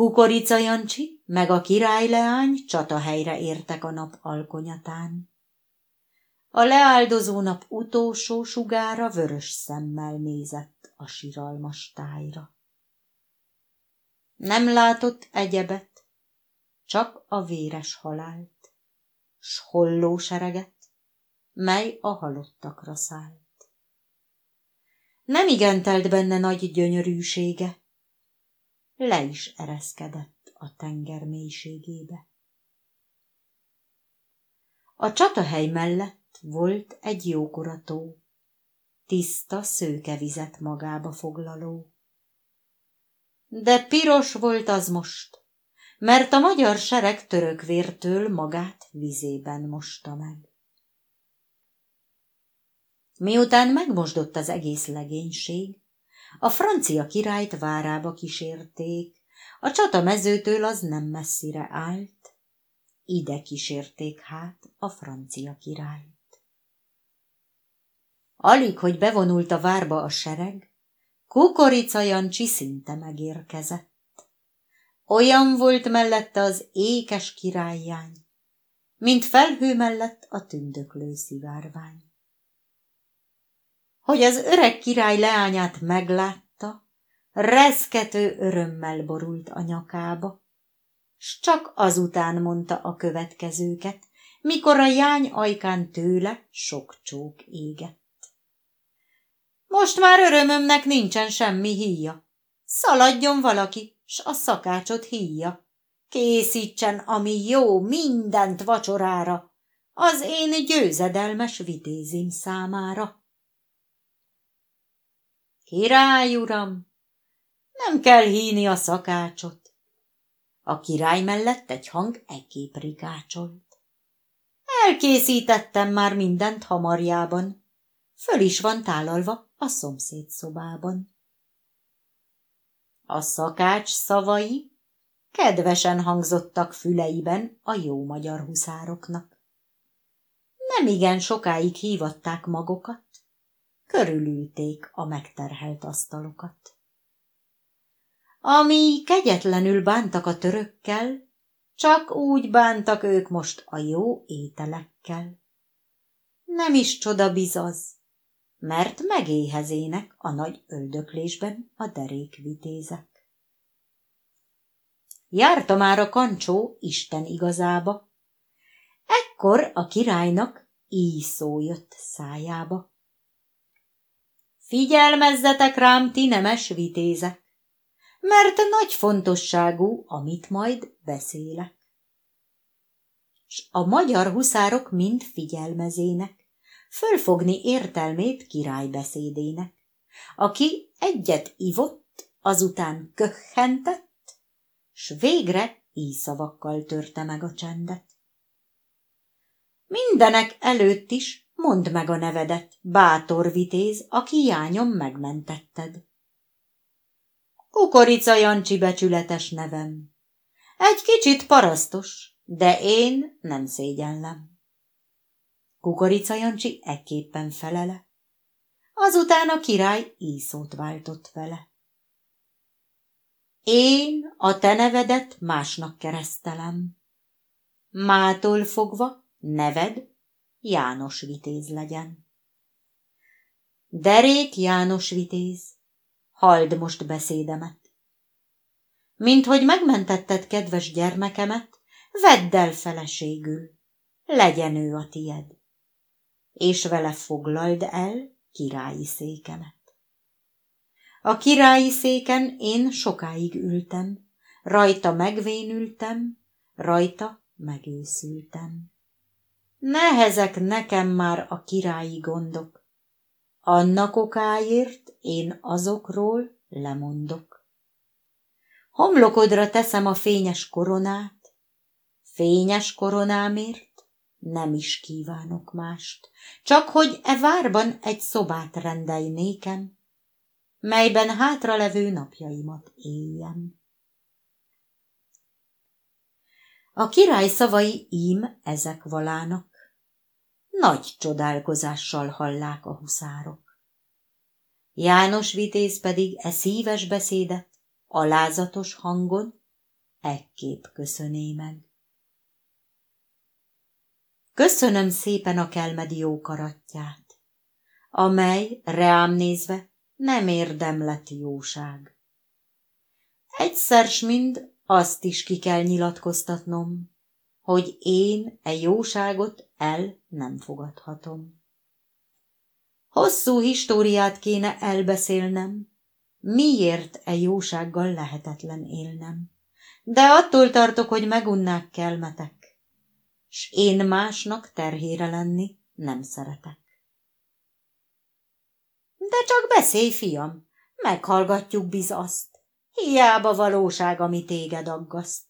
Kukorica Jancsi meg a királyleány csatahelyre értek a nap alkonyatán. A leáldozó nap utolsó sugára vörös szemmel nézett a siralmas tájra. Nem látott egyebet, csak a véres halált, s holló sereget, mely a halottakra szállt. Nem igen telt benne nagy gyönyörűsége, le is ereszkedett a tenger mélységébe. A csatahely mellett volt egy jókora tó, tiszta szőkevizet magába foglaló. De piros volt az most, mert a magyar sereg török vértől magát vizében mosta meg. Miután megmosdott az egész legénység, a francia királyt várába kísérték, a csatamezőtől az nem messzire állt, ide kísérték hát a francia királyt. Alig, hogy bevonult a várba a sereg, Kukorica Jancsi szinte megérkezett. Olyan volt mellette az ékes királyjány, mint felhő mellett a tündöklő szivárvány hogy az öreg király leányát meglátta, reszkető örömmel borult a nyakába, s csak azután mondta a következőket, mikor a jány ajkán tőle sok csók égett. Most már örömömnek nincsen semmi híja. Szaladjon valaki, s a szakácsot híja. Készítsen, ami jó, mindent vacsorára, az én győzedelmes vitézim számára. Király, uram, nem kell híni a szakácsot. A király mellett egy hang ekképp rikácsolt. Elkészítettem már mindent hamarjában, föl is van tálalva a szomszéd szobában. A szakács szavai kedvesen hangzottak füleiben a jó magyar huszároknak. Nem igen sokáig hívatták magokat, körülülték a megterhelt asztalokat. Ami kegyetlenül bántak a törökkel, csak úgy bántak ők most a jó ételekkel. Nem is csoda bizaz, mert megéhezének a nagy öldöklésben a derék vitézek. Járta már a kancsó Isten igazába, ekkor a királynak így íszó jött szájába. Figyelmezzetek rám, ti nemes vitézek, mert nagy fontosságú, amit majd beszélek. S a magyar huszárok mind figyelmezének, fölfogni értelmét király beszédének, aki egyet ivott, azután köhhentett, s végre így szavakkal törte meg a csendet. Mindenek előtt is Mondd meg a nevedet, bátor vitéz, aki jányom megmentetted. Kukorica Jancsi becsületes nevem. Egy kicsit parasztos, de én nem szégyenlem. Kukorica Jancsi ekképpen felele. Azután a király íszót váltott vele. Én a te nevedet másnak keresztelem. Mától fogva neved János Vitéz legyen. Derék János Vitéz, halld most beszédemet. Mint hogy megmentetted kedves gyermekemet, vedd el feleségül, legyen ő a tied, és vele foglald el királyi székemet. A királyi széken én sokáig ültem, rajta megvénültem, rajta megőszültem. Nehezek nekem már a királyi gondok. Annak okáért én azokról lemondok. Homlokodra teszem a fényes koronát, fényes koronámért nem is kívánok mást, csak hogy e várban egy szobát rendelj nékem, melyben hátralevő napjaimat éljem. A király szavai ím ezek valának, nagy csodálkozással hallák a huszárok. János vitéz pedig e szíves beszédet alázatos hangon ekképp köszöné meg. Köszönöm szépen a kelmedi jó karatját, amely reám nézve nem érdemlet jóság. Egyszer s mind azt is ki kell nyilatkoztatnom, hogy én e jóságot el nem fogadhatom. Hosszú históriát kéne elbeszélnem, miért e jósággal lehetetlen élnem. De attól tartok, hogy megunnák kelmetek, s én másnak terhére lenni nem szeretek. De csak beszélj, fiam, meghallgatjuk biz azt, hiába valóság, ami téged aggaszt.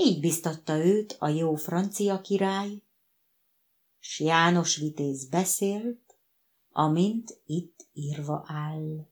Így biztatta őt a jó francia király, s János vitéz beszélt, amint itt írva áll.